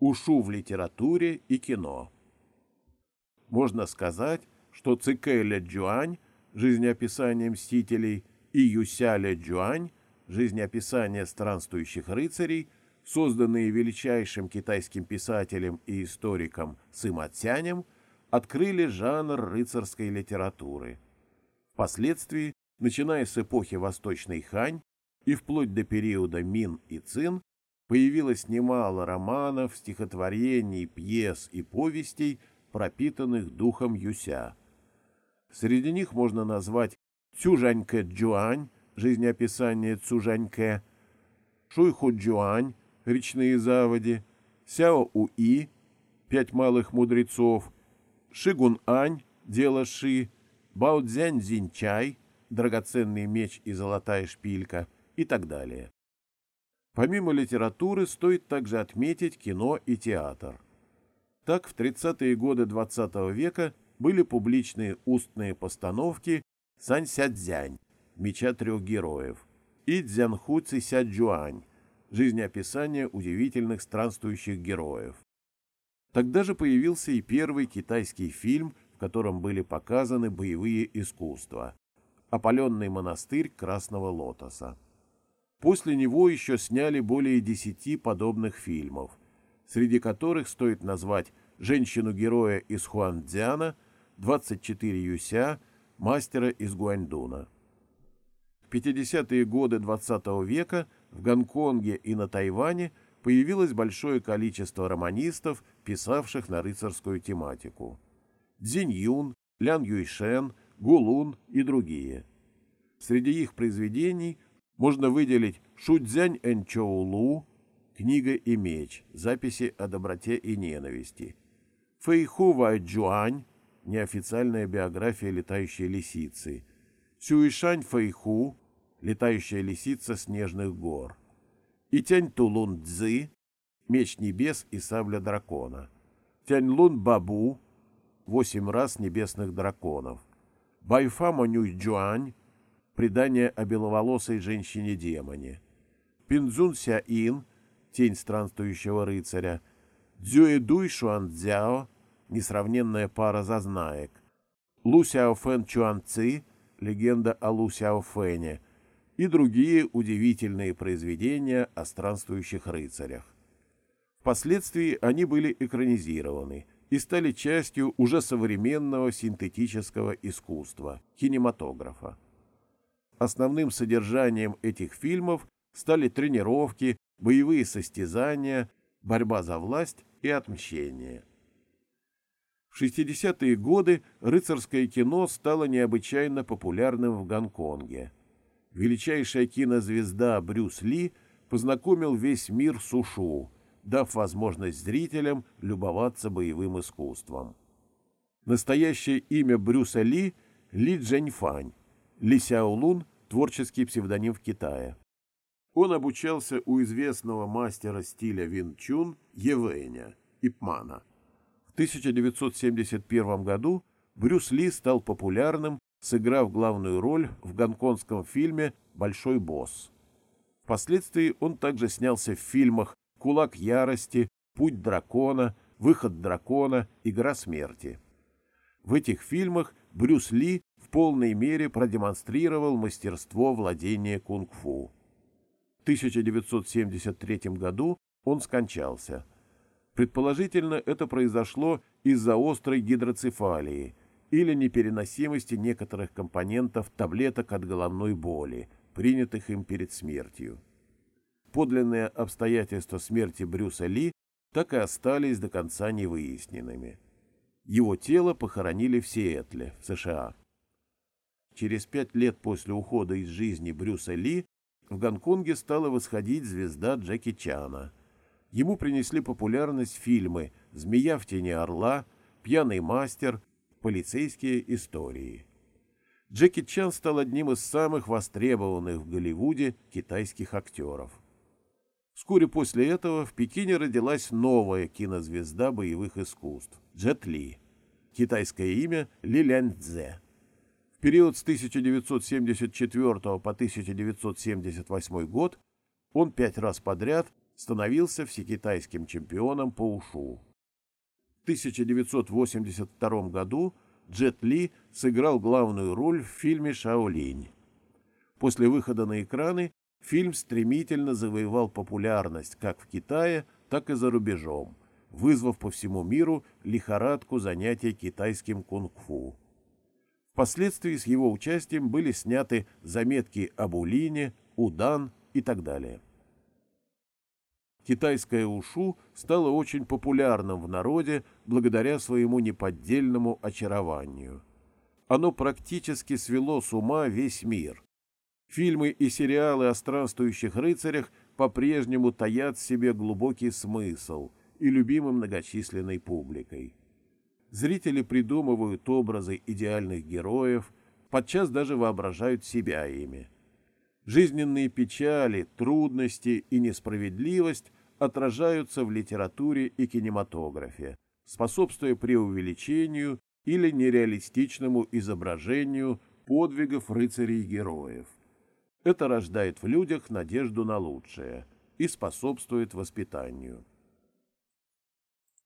Ушу в литературе и кино. Можно сказать, что Цикэля Джуань «Жизнеописание мстителей» и Юсяля Джуань «Жизнеописание странствующих рыцарей», созданные величайшим китайским писателем и историком Сыма Цянем, открыли жанр рыцарской литературы. Впоследствии, начиная с эпохи Восточной Хань и вплоть до периода Мин и Цин, появилось немало романов, стихотворений, пьес и повестей, пропитанных духом Юся. Среди них можно назвать Цюжаньке Джуань, жизнеописание Цюжаньке, Шуйху Джуань, речные заводи, Сяо Уи, пять малых мудрецов, Шигун Ань, дело Ши, Бао Цзянь Зинчай, драгоценный меч и золотая шпилька и так далее. Помимо литературы стоит также отметить кино и театр. Так, в 30-е годы XX -го века были публичные устные постановки «Сань Сядзянь» «Меча трех героев» и «Дзянху Цисяджуань» жизнеописание удивительных странствующих героев. Тогда же появился и первый китайский фильм, в котором были показаны боевые искусства «Опаленный монастырь Красного Лотоса». После него еще сняли более десяти подобных фильмов, среди которых стоит назвать «Женщину-героя из Хуандзяна», «24 Юся», «Мастера из Гуаньдуна». В 50-е годы XX -го века в Гонконге и на Тайване появилось большое количество романистов, писавших на рыцарскую тематику. Цзинь Юн, Лян Юйшен, Гулун и другие. Среди их произведений можно выделить Шудзянь Энчоулу, Книга и меч, записи о доброте и ненависти, Фэйху Вайджуань, неофициальная биография летающей лисицы, Сюишань Фэйху, летающая лисица снежных гор, и Тянь Тулун Цзы, меч небес и сабля дракона, Тянь Лун Бабу, восемь раз небесных драконов, Байфа Монюй Джуань, предание о беловолосой женщине-демоне, Пинзун Сяин, тень странствующего рыцаря, Дзюэдуй Шуанцзяо, несравненная пара зазнаек, Лу Сяофэн Чуанци, легенда о Лу Сяофэне, и другие удивительные произведения о странствующих рыцарях. Впоследствии они были экранизированы и стали частью уже современного синтетического искусства – кинематографа. Основным содержанием этих фильмов стали тренировки, боевые состязания, борьба за власть и отмщение. В 60-е годы рыцарское кино стало необычайно популярным в Гонконге. Величайшая кинозвезда Брюс Ли познакомил весь мир с ушу, дав возможность зрителям любоваться боевым искусством. Настоящее имя Брюса Ли – Ли Джэньфань, Ли Сяолун – творческий псевдоним в Китае. Он обучался у известного мастера стиля Вин Чун Евэня Ипмана. В 1971 году Брюс Ли стал популярным, сыграв главную роль в гонконгском фильме «Большой босс». Впоследствии он также снялся в фильмах «Кулак ярости», «Путь дракона», «Выход дракона», «Игра смерти». В этих фильмах Брюс Ли в полной мере продемонстрировал мастерство владения кунг-фу. 1973 году он скончался. Предположительно, это произошло из-за острой гидроцефалии или непереносимости некоторых компонентов таблеток от головной боли, принятых им перед смертью. Подлинные обстоятельства смерти Брюса Ли так и остались до конца невыясненными. Его тело похоронили в Сиэтле, в США. Через пять лет после ухода из жизни Брюса Ли в Гонконге стала восходить звезда Джеки Чана. Ему принесли популярность фильмы «Змея в тени орла», «Пьяный мастер», «Полицейские истории». Джеки Чан стал одним из самых востребованных в Голливуде китайских актеров. Вскоре после этого в Пекине родилась новая кинозвезда боевых искусств – Джет Ли. Китайское имя – Ли Лян Цзэ. Период с 1974 по 1978 год он пять раз подряд становился всекитайским чемпионом по ушу. В 1982 году Джет Ли сыграл главную роль в фильме «Шаолинь». После выхода на экраны фильм стремительно завоевал популярность как в Китае, так и за рубежом, вызвав по всему миру лихорадку занятий китайским кунг-фу. Впоследствии с его участием были сняты заметки об Улине, Удан и так далее. Китайское ушу стало очень популярным в народе благодаря своему неподдельному очарованию. Оно практически свело с ума весь мир. Фильмы и сериалы о странствующих рыцарях по-прежнему таят в себе глубокий смысл и любимы многочисленной публикой. Зрители придумывают образы идеальных героев, подчас даже воображают себя ими. Жизненные печали, трудности и несправедливость отражаются в литературе и кинематографе, способствуя преувеличению или нереалистичному изображению подвигов рыцарей и героев. Это рождает в людях надежду на лучшее и способствует воспитанию.